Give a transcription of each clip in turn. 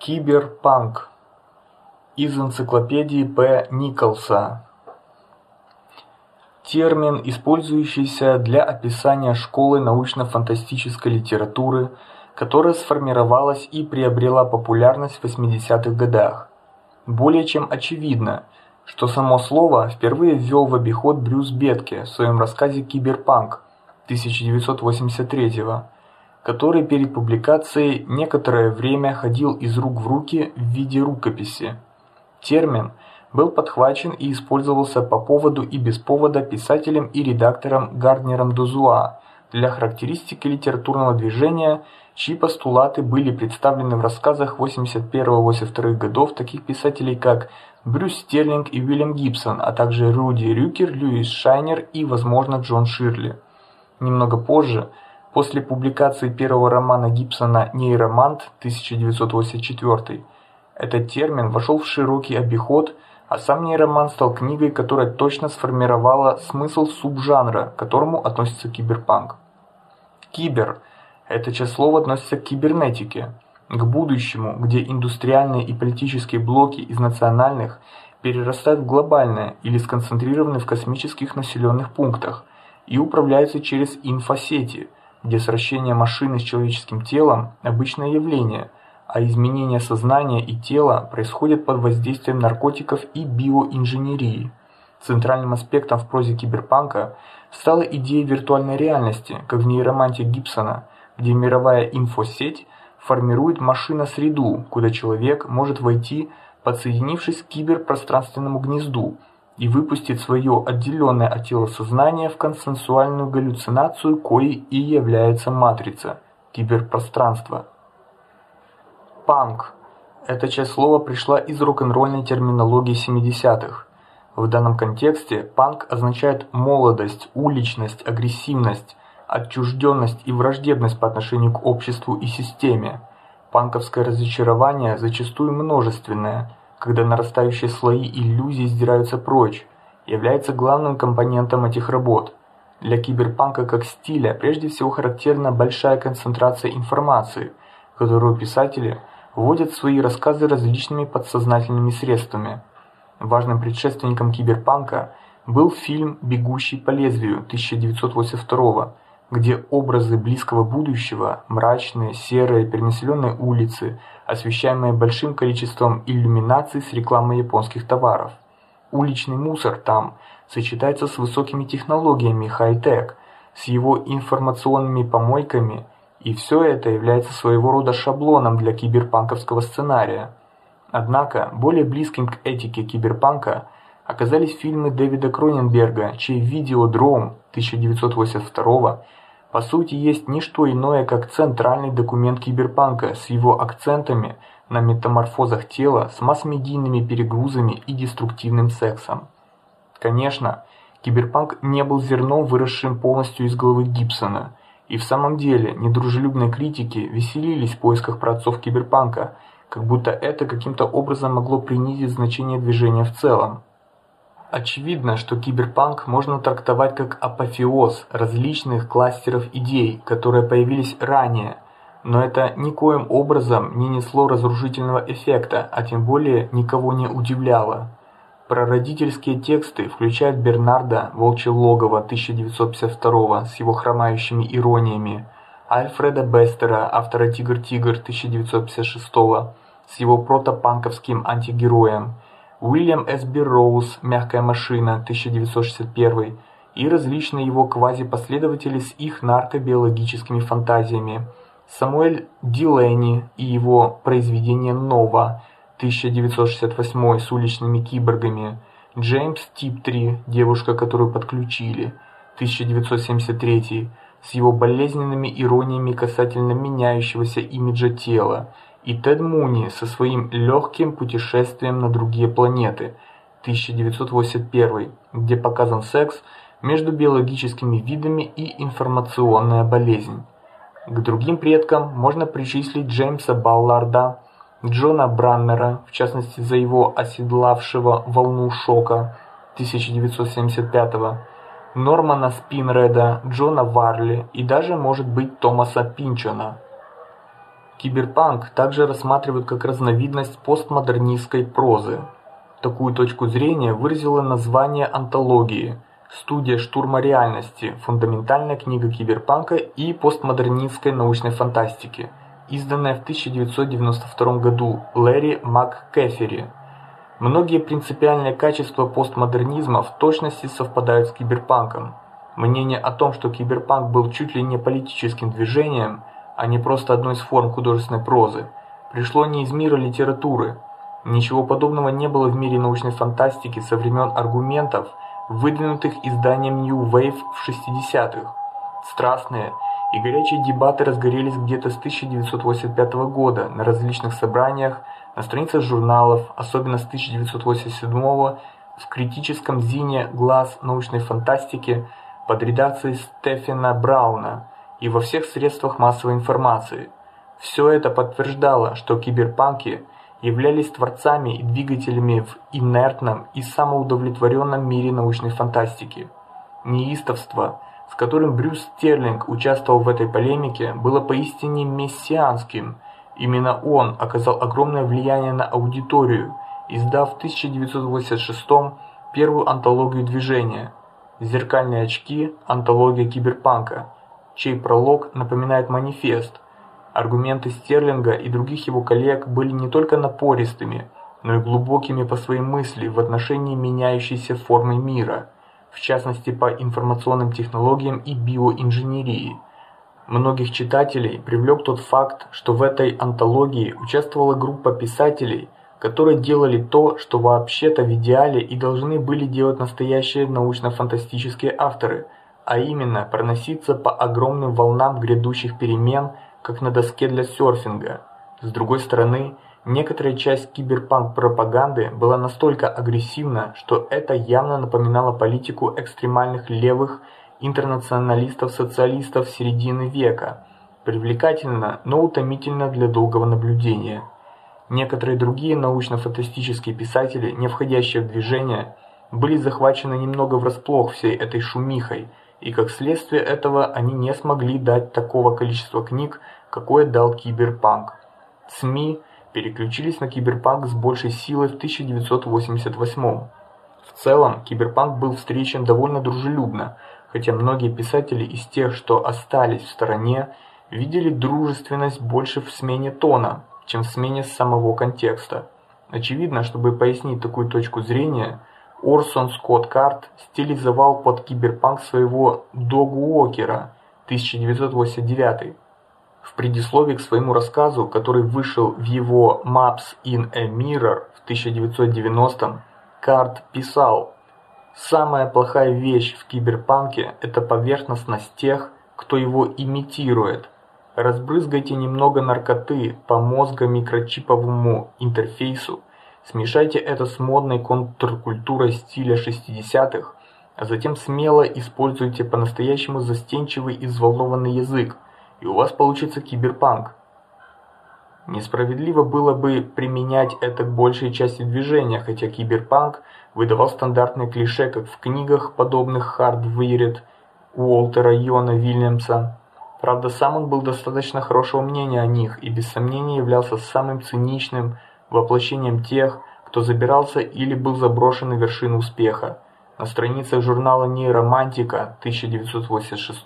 Киберпанк. Из энциклопедии П. Николса. Термин, использующийся для описания школы научно-фантастической литературы, которая сформировалась и приобрела популярность в 80-х годах. Более чем очевидно, что само слово впервые ввел в обиход Брюс Бетке в своем рассказе Киберпанк 1983 года который перед публикацией некоторое время ходил из рук в руки в виде рукописи. Термин был подхвачен и использовался по поводу и без повода писателем и редактором Гарднером Дозуа для характеристики литературного движения, чьи постулаты были представлены в рассказах 81-82 годов таких писателей, как Брюс Стерлинг и Уильям Гибсон, а также Руди Рюкер, Льюис Шайнер и, возможно, Джон Ширли. Немного позже После публикации первого романа Гибсона «Нейромант» 1984 этот термин вошел в широкий обиход, а сам нейроман стал книгой, которая точно сформировала смысл субжанра, к которому относится киберпанк. Кибер – это слова относится к кибернетике, к будущему, где индустриальные и политические блоки из национальных перерастают в глобальные или сконцентрированы в космических населенных пунктах и управляются через инфосети – где сращение машины с человеческим телом – обычное явление, а изменение сознания и тела происходит под воздействием наркотиков и биоинженерии. Центральным аспектом в прозе киберпанка стала идея виртуальной реальности, как в нейроманте Гибсона, где мировая инфосеть формирует машина-среду, куда человек может войти, подсоединившись к киберпространственному гнезду – и выпустит свое отделенное от тела сознание в консенсуальную галлюцинацию, коей и является матрица, киберпространство. Панк. Эта часть слова пришла из рок-н-ролльной терминологии 70-х. В данном контексте панк означает молодость, уличность, агрессивность, отчужденность и враждебность по отношению к обществу и системе. Панковское разочарование зачастую множественное – когда нарастающие слои иллюзий сдираются прочь, является главным компонентом этих работ. Для киберпанка как стиля прежде всего характерна большая концентрация информации, которую писатели вводят в свои рассказы различными подсознательными средствами. Важным предшественником киберпанка был фильм «Бегущий по лезвию» 1982 где образы близкого будущего, мрачные, серые, перенаселенные улицы, освещаемые большим количеством иллюминаций с рекламой японских товаров. Уличный мусор там сочетается с высокими технологиями хай-тек, с его информационными помойками, и все это является своего рода шаблоном для киберпанковского сценария. Однако более близким к этике киберпанка оказались фильмы Дэвида Кроненберга, чей «Видеодром» 1982 по сути есть не что иное, как центральный документ киберпанка с его акцентами на метаморфозах тела, с масс-медийными перегрузами и деструктивным сексом. Конечно, киберпанк не был зерном, выросшим полностью из головы Гибсона, и в самом деле недружелюбные критики веселились в поисках праотцов киберпанка, как будто это каким-то образом могло принизить значение движения в целом. Очевидно, что киберпанк можно трактовать как апофеоз различных кластеров идей, которые появились ранее, но это никоим образом не несло разрушительного эффекта, а тем более никого не удивляло. Прародительские тексты включают Бернарда Волчье логово 1952 с его хромающими ирониями, Альфреда Бестера, автора Тигр-Тигр 1956 с его протопанковским антигероем Уильям С. Берроуз «Мягкая машина» 1961 и различные его квази-последователи с их наркобиологическими фантазиями. Самуэль Дилейни и его произведение «Нова» 1968 с уличными киборгами. Джеймс Типтри «Девушка, которую подключили» 1973 с его болезненными ирониями касательно меняющегося имиджа тела и Тед Муни со своим легким путешествием на другие планеты 1981, где показан секс между биологическими видами и информационная болезнь. К другим предкам можно причислить Джеймса Балларда, Джона Браннера, в частности за его оседлавшего волну шока 1975 Нормана Спинреда, Джона Варли и даже, может быть, Томаса Пинчона Киберпанк также рассматривают как разновидность постмодернистской прозы. Такую точку зрения выразило название антологии Студия штурма реальности. Фундаментальная книга киберпанка и постмодернистской научной фантастики, изданная в 1992 году Лэри МакКефери. Многие принципиальные качества постмодернизма в точности совпадают с киберпанком. Мнение о том, что киберпанк был чуть ли не политическим движением, а не просто одной из форм художественной прозы, пришло не из мира литературы. Ничего подобного не было в мире научной фантастики со времен аргументов, выдвинутых изданием New Wave в 60-х. Страстные и горячие дебаты разгорелись где-то с 1985 года на различных собраниях, на страницах журналов, особенно с 1987 в критическом зине «Глаз научной фантастики» под редакцией Стефена Брауна и во всех средствах массовой информации. Все это подтверждало, что киберпанки являлись творцами и двигателями в инертном и самоудовлетворенном мире научной фантастики. Неистовство, с которым Брюс Стерлинг участвовал в этой полемике, было поистине мессианским. Именно он оказал огромное влияние на аудиторию, издав в 1986 первую антологию движения «Зеркальные очки. Антология киберпанка», чей пролог напоминает манифест. Аргументы Стерлинга и других его коллег были не только напористыми, но и глубокими по своей мысли в отношении меняющейся формы мира, в частности по информационным технологиям и биоинженерии. Многих читателей привлек тот факт, что в этой антологии участвовала группа писателей, которые делали то, что вообще-то в идеале и должны были делать настоящие научно-фантастические авторы – а именно проноситься по огромным волнам грядущих перемен, как на доске для серфинга. С другой стороны, некоторая часть киберпанк-пропаганды была настолько агрессивна, что это явно напоминало политику экстремальных левых интернационалистов-социалистов середины века. Привлекательно, но утомительно для долгого наблюдения. Некоторые другие научно-фантастические писатели, не входящие в движение, были захвачены немного врасплох всей этой шумихой – и как следствие этого они не смогли дать такого количества книг, какое дал Киберпанк. СМИ переключились на Киберпанк с большей силой в 1988 В целом, Киберпанк был встречен довольно дружелюбно, хотя многие писатели из тех, что остались в стороне, видели дружественность больше в смене тона, чем в смене самого контекста. Очевидно, чтобы пояснить такую точку зрения, Орсон Скотт Карт стилизовал под киберпанк своего Догу Уокера 1989. В предисловии к своему рассказу, который вышел в его Maps in a Mirror в 1990, Карт писал: "Самая плохая вещь в киберпанке это поверхностность тех, кто его имитирует. Разбрызгайте немного наркоты по мозго-микрочиповому интерфейсу, Смешайте это с модной контркультурой стиля 60-х, а затем смело используйте по-настоящему застенчивый и взволнованный язык, и у вас получится киберпанк. Несправедливо было бы применять это к большей части движения, хотя киберпанк выдавал стандартные клише, как в книгах, подобных Hardwired Уолтера Йона Вильямса. Правда, сам он был достаточно хорошего мнения о них и без сомнения являлся самым циничным воплощением тех, кто забирался или был заброшен на вершину успеха. На страницах журнала Нейромантика 1986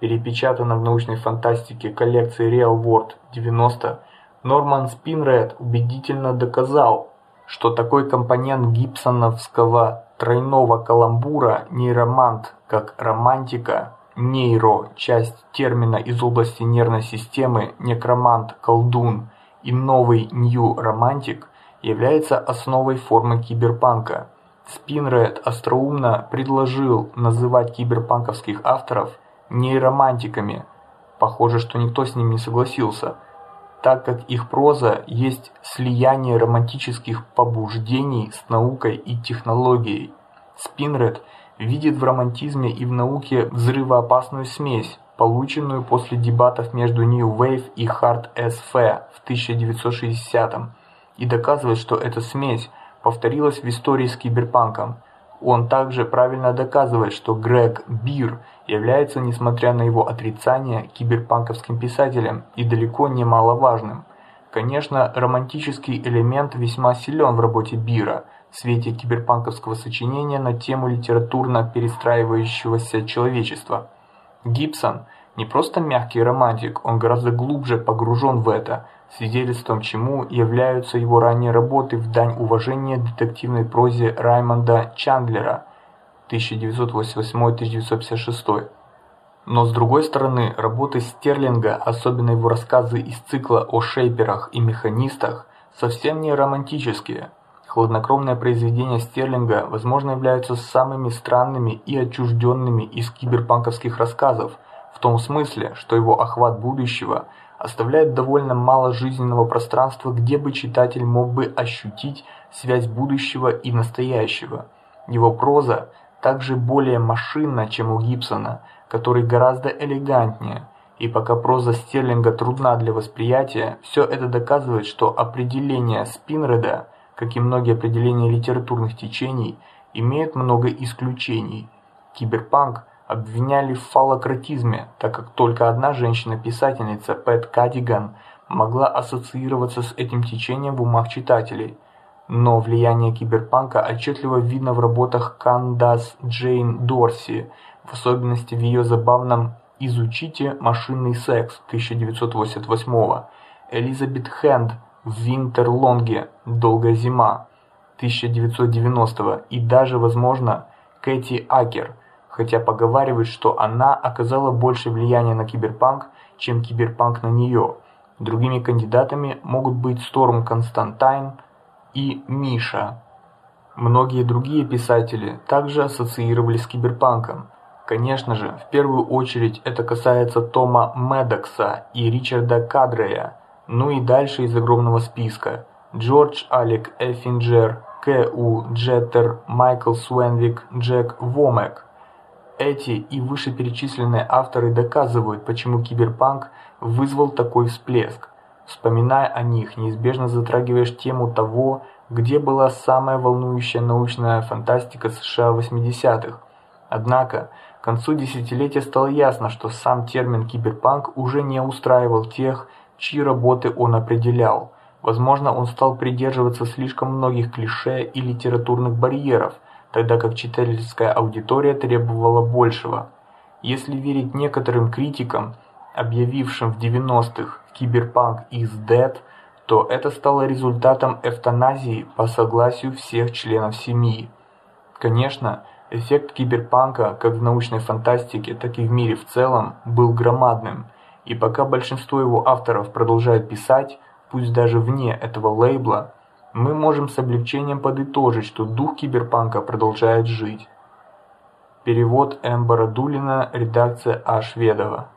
перепечатано в научной фантастике коллекции Real World 90, Норман Спинред убедительно доказал, что такой компонент гибсоновского тройного каламбура нейромант, как романтика, нейро часть термина из области нервной системы, некромант колдун и новый New Romantic является основой формы киберпанка. Спинред остроумно предложил называть киберпанковских авторов нейромантиками. Похоже, что никто с ним не согласился, так как их проза есть слияние романтических побуждений с наукой и технологией. Спинред видит в романтизме и в науке взрывоопасную смесь, полученную после дебатов между New Wave и Hard SV в 1960 и доказывает, что эта смесь повторилась в истории с киберпанком. Он также правильно доказывает, что Грег Бир является, несмотря на его отрицание, киберпанковским писателем и далеко не маловажным. Конечно, романтический элемент весьма силен в работе Бира в свете киберпанковского сочинения на тему литературно перестраивающегося человечества. Гибсон не просто мягкий романтик, он гораздо глубже погружен в это, свидетельством чему являются его ранние работы в дань уважения детективной прозе Раймонда Чандлера 1988-1956. Но с другой стороны, работы Стерлинга, особенно его рассказы из цикла о шейперах и механистах, совсем не романтические. Хладнокровные произведения Стерлинга, возможно, являются самыми странными и отчужденными из киберпанковских рассказов, в том смысле, что его охват будущего – оставляет довольно мало жизненного пространства, где бы читатель мог бы ощутить связь будущего и настоящего. Его проза также более машинна, чем у Гибсона, который гораздо элегантнее. И пока проза Стерлинга трудна для восприятия, все это доказывает, что определение Спинреда, как и многие определения литературных течений, имеют много исключений. Киберпанк обвиняли в фалократизме, так как только одна женщина-писательница Пэт Кадиган могла ассоциироваться с этим течением в умах читателей. Но влияние киберпанка отчетливо видно в работах Кандас Джейн Дорси, в особенности в ее забавном «Изучите машинный секс» 1988 Элизабет Хэнд Винтерлонге «Долгая зима» 1990 и даже, возможно, Кэти Акер – хотя поговаривают, что она оказала больше влияния на киберпанк, чем киберпанк на нее. Другими кандидатами могут быть Сторм Константайн и Миша. Многие другие писатели также ассоциировались с киберпанком. Конечно же, в первую очередь это касается Тома Медокса и Ричарда Кадрея, ну и дальше из огромного списка: Джордж Алек Эффинджер, К. У. Джеттер, Майкл Суэнвик, Джек Вомек. Эти и вышеперечисленные авторы доказывают, почему киберпанк вызвал такой всплеск. Вспоминая о них, неизбежно затрагиваешь тему того, где была самая волнующая научная фантастика США 80-х. Однако, к концу десятилетия стало ясно, что сам термин киберпанк уже не устраивал тех, чьи работы он определял. Возможно, он стал придерживаться слишком многих клише и литературных барьеров, тогда как читательская аудитория требовала большего. Если верить некоторым критикам, объявившим в 90-х киберпанк is dead, то это стало результатом эвтаназии по согласию всех членов семьи. Конечно, эффект киберпанка, как в научной фантастике, так и в мире в целом, был громадным. И пока большинство его авторов продолжают писать, пусть даже вне этого лейбла, мы можем с облегчением подытожить, что дух киберпанка продолжает жить. Перевод М. Бородулина, редакция А. Шведова.